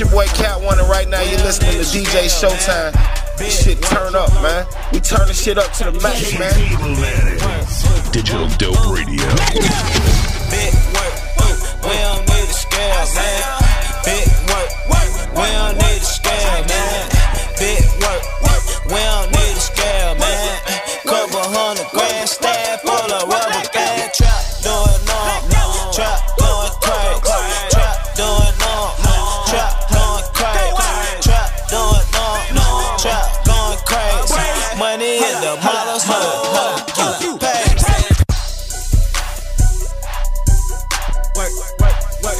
It's your boy Cat One, and right now you're listening to DJ Showtime. This shit turn up, man. We turn the shit up to the max, man. Digital Dope Radio. Big work, we don't need a scale, man. Big Money in the huh? You pay. work, work, work.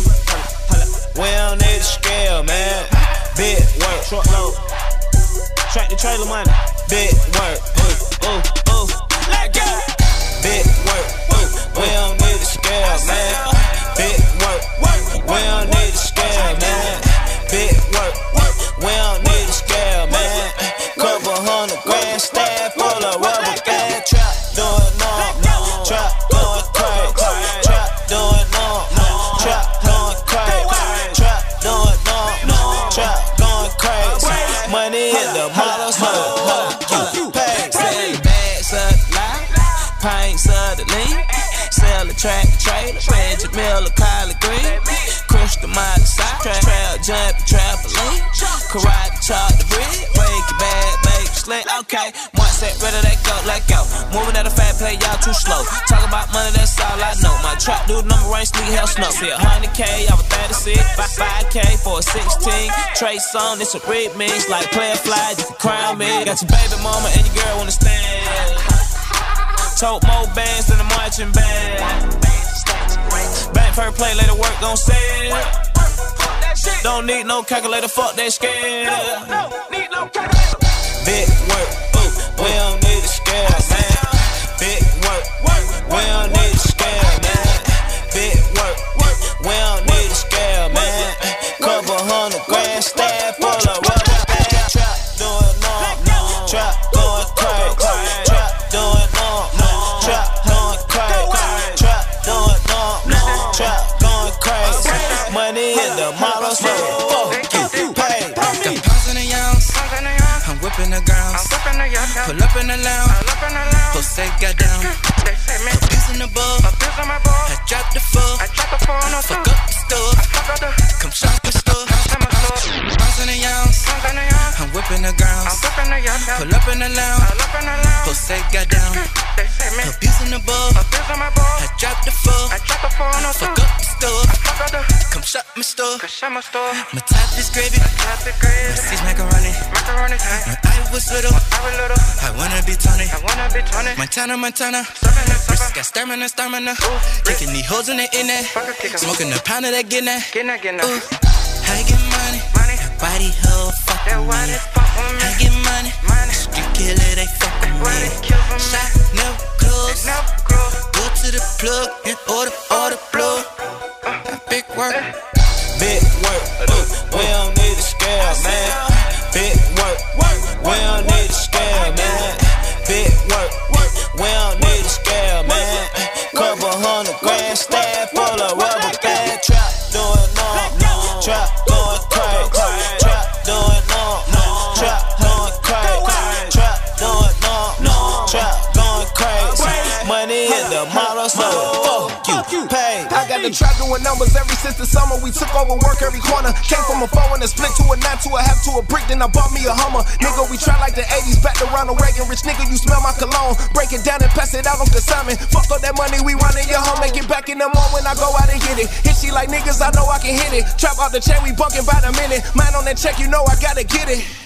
We don't need a scale, man. Big work, truckload. Track the trailer money. Big work, ooh, ooh, ooh. In the models, huh? You pay. Sell bags of the lie, pints of the lean. Sell a track trailer, Reggie Miller, collard green. Crystal Miley side, trap, jump, trampoline. Karate, chop the bread, wake make you slick. Okay, one set, ready, let go, let go. Moving at a fat play, y'all too slow. Talk about money, that's all I know. My trap dude, number rain, sleep, hell, snow. See a hundred K, I was 36, 5K for a 16. Trey Songz, this a remix, like player fly, you can crown me. Got your baby mama and your girl on the stand. Tote more bands than a marching band. Bank fair play, later work gon' sell. Don't need no calculator, fuck that scale. Big work, ooh, we don't need a scale, man. Big work, we don't need a scale, man. Big work, we don't need a scale, man. Couple hundred grand staff full of rubber band. Trap doing numb, trap going crazy, trap doing numb, trap going crazy, trap doing numb, trap going crazy. Money in the models, fuck I'm whipping the grounds. Pull up in the lounge. Jose got down. Abuse in the ball. I drop the four. Fuck up the store. Come shop the store. Pounds in the ounce. I'm whipping the grounds. Pull up in the lounge. Jose got down. Come shop my store. My top is gravy. My seeds macaroni. macaroni. When I was little, I was little. I wanna be Tony. I wanna be Tony. Montana, Montana. Wrist got stamina, stamina. Ooh, Taking these hoes in the in there. Smoking a pound of that, getting that. Ooh, I get money. That body hoe fucking me. I get money. Money. Street killer, they fucking me. Shot the models, so fuck you, pay. I got the trap doing numbers ever since the summer. We took over work every corner. Came from a four and a split to a nine to a half to a brick. Then I bought me a Hummer. Nigga, we try like the 80s. Back to Ronald Reagan. Rich nigga, you smell my cologne. Break it down and pass it out on consignment. Fuck all that money, we run in your home. Make it back in the morning when I go out and get it. Hit she like niggas, I know I can hit it. Trap out the chain, we bunking by the minute. Mine on that check, you know I gotta get it.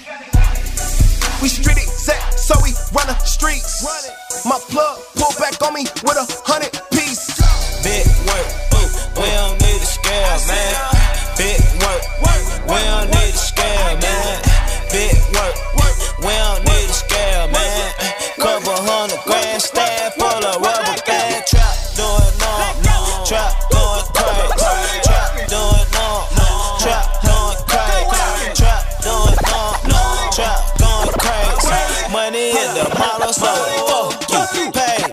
We street exact, so we run the streets. My plug pull back on me with a hundred piece.